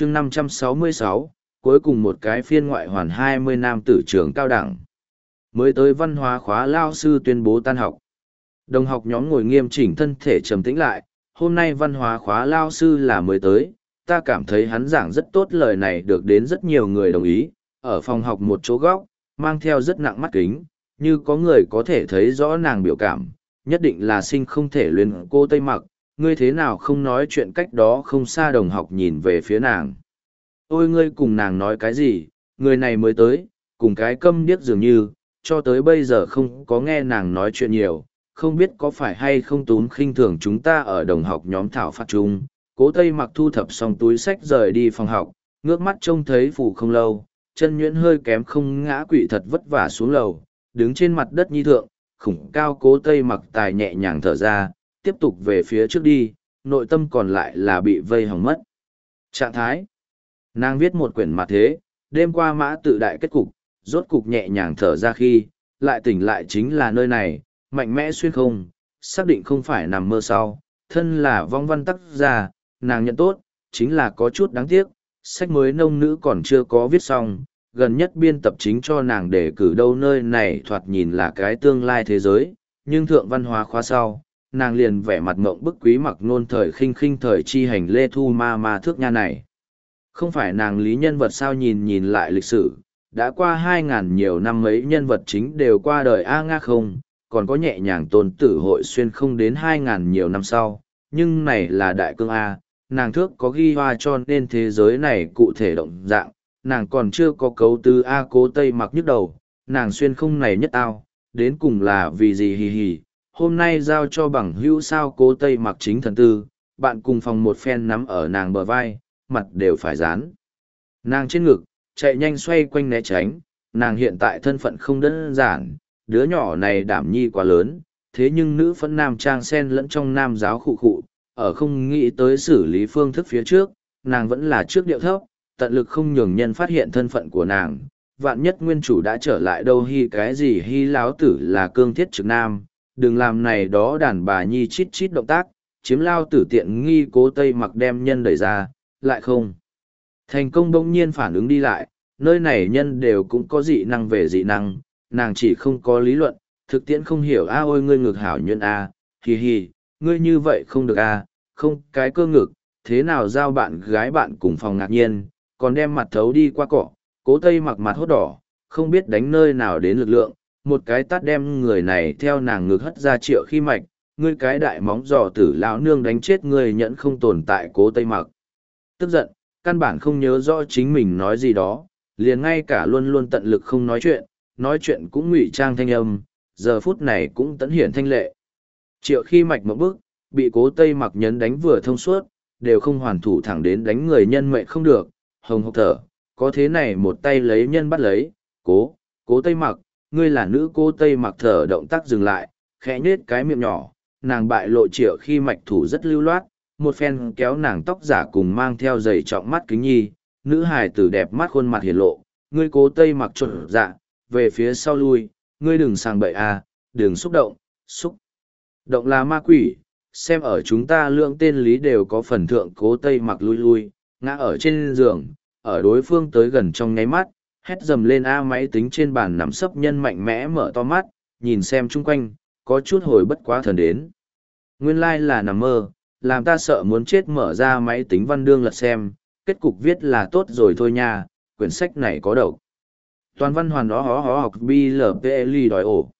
chương 566, cuối cùng một cái phiên ngoại hoàn 20 nam tử trưởng cao đẳng. Mới tới văn hóa khóa lao sư tuyên bố tan học. Đồng học nhóm ngồi nghiêm chỉnh thân thể trầm tĩnh lại, hôm nay văn hóa khóa lao sư là mới tới, ta cảm thấy hắn giảng rất tốt lời này được đến rất nhiều người đồng ý, ở phòng học một chỗ góc, mang theo rất nặng mắt kính, như có người có thể thấy rõ nàng biểu cảm, nhất định là sinh không thể luyện cô Tây Mặc, ngươi thế nào không nói chuyện cách đó không xa đồng học nhìn về phía nàng. Ôi ngươi cùng nàng nói cái gì, người này mới tới, cùng cái câm điếc dường như, cho tới bây giờ không có nghe nàng nói chuyện nhiều, không biết có phải hay không túm khinh thường chúng ta ở đồng học nhóm thảo phát chung. Cố Tây mặc thu thập xong túi sách rời đi phòng học, ngước mắt trông thấy phủ không lâu, chân nhuyễn hơi kém không ngã quỵ thật vất vả xuống lầu, đứng trên mặt đất nhi thượng, khủng cao cố Tây mặc tài nhẹ nhàng thở ra, tiếp tục về phía trước đi, nội tâm còn lại là bị vây hỏng mất. Trạng thái Nàng viết một quyển mặt thế, đêm qua mã tự đại kết cục, rốt cục nhẹ nhàng thở ra khi, lại tỉnh lại chính là nơi này, mạnh mẽ xuyên không, xác định không phải nằm mơ sau, thân là vong văn tắc ra, nàng nhận tốt, chính là có chút đáng tiếc, sách mới nông nữ còn chưa có viết xong, gần nhất biên tập chính cho nàng để cử đâu nơi này thoạt nhìn là cái tương lai thế giới, nhưng thượng văn hóa khóa sau, nàng liền vẻ mặt mộng bức quý mặc nôn thời khinh khinh thời chi hành lê thu ma ma thước nha này. Không phải nàng lý nhân vật sao nhìn nhìn lại lịch sử, đã qua hai ngàn nhiều năm mấy nhân vật chính đều qua đời A Nga không, còn có nhẹ nhàng tôn tử hội xuyên không đến hai ngàn nhiều năm sau, nhưng này là đại cương A, nàng thước có ghi hoa cho nên thế giới này cụ thể động dạng, nàng còn chưa có cấu tư A cố tây mặc nhức đầu, nàng xuyên không này nhất ao, đến cùng là vì gì hì hì, hôm nay giao cho bằng hữu sao cố tây mặc chính thần tư, bạn cùng phòng một phen nắm ở nàng bờ vai, mặt đều phải dán. Nàng trên ngực, chạy nhanh xoay quanh né tránh, nàng hiện tại thân phận không đơn giản, đứa nhỏ này đảm nhi quá lớn, thế nhưng nữ phẫn nam trang sen lẫn trong nam giáo khụ khụ, ở không nghĩ tới xử lý phương thức phía trước, nàng vẫn là trước điệu thấp, tận lực không nhường nhân phát hiện thân phận của nàng. Vạn nhất nguyên chủ đã trở lại đâu hy cái gì hy láo tử là cương thiết trực nam, đừng làm này đó đàn bà nhi chít chít động tác, chiếm lao tử tiện nghi cố tây mặc đem nhân đẩy ra, lại không. Thành công bỗng nhiên phản ứng đi lại, nơi này nhân đều cũng có dị năng về dị năng, nàng chỉ không có lý luận, thực tiễn không hiểu a ôi ngươi ngược hảo nhân a, à, hì hì, ngươi như vậy không được a, không cái cơ ngực, thế nào giao bạn gái bạn cùng phòng ngạc nhiên, còn đem mặt thấu đi qua cỏ, cố tây mặc mặt hốt đỏ, không biết đánh nơi nào đến lực lượng, một cái tát đem người này theo nàng ngực hất ra triệu khi mạch, ngươi cái đại móng giò tử lão nương đánh chết ngươi nhẫn không tồn tại cố tây mặc. Tức giận, căn bản không nhớ rõ chính mình nói gì đó, liền ngay cả luôn luôn tận lực không nói chuyện, nói chuyện cũng ngụy trang thanh âm, giờ phút này cũng tẫn hiển thanh lệ. Triệu khi mạch một bước, bị cố tây mặc nhấn đánh vừa thông suốt, đều không hoàn thủ thẳng đến đánh người nhân mệnh không được, hồng hộc thở, có thế này một tay lấy nhân bắt lấy, cố, cố tây mặc, ngươi là nữ cô tây mặc thở động tác dừng lại, khẽ nhết cái miệng nhỏ, nàng bại lộ triệu khi mạch thủ rất lưu loát, một phen kéo nàng tóc giả cùng mang theo giày trọng mắt kính nhi, nữ hài tử đẹp mắt khuôn mặt hiển lộ, ngươi cố tây mặc trộn dạ, về phía sau lui, ngươi đừng sang bậy à, đừng xúc động, xúc. Động là ma quỷ, xem ở chúng ta lượng tên lý đều có phần thượng cố tây mặc lui lui, ngã ở trên giường, ở đối phương tới gần trong nháy mắt, hét dầm lên A máy tính trên bàn nằm sấp nhân mạnh mẽ mở to mắt, nhìn xem chung quanh, có chút hồi bất quá thần đến. Nguyên lai like là nằm mơ, làm ta sợ muốn chết mở ra máy tính văn đương lật xem, kết cục viết là tốt rồi thôi nha, quyển sách này có độc. Toàn văn hoàn đó hó hó học BLPLI đòi ổ.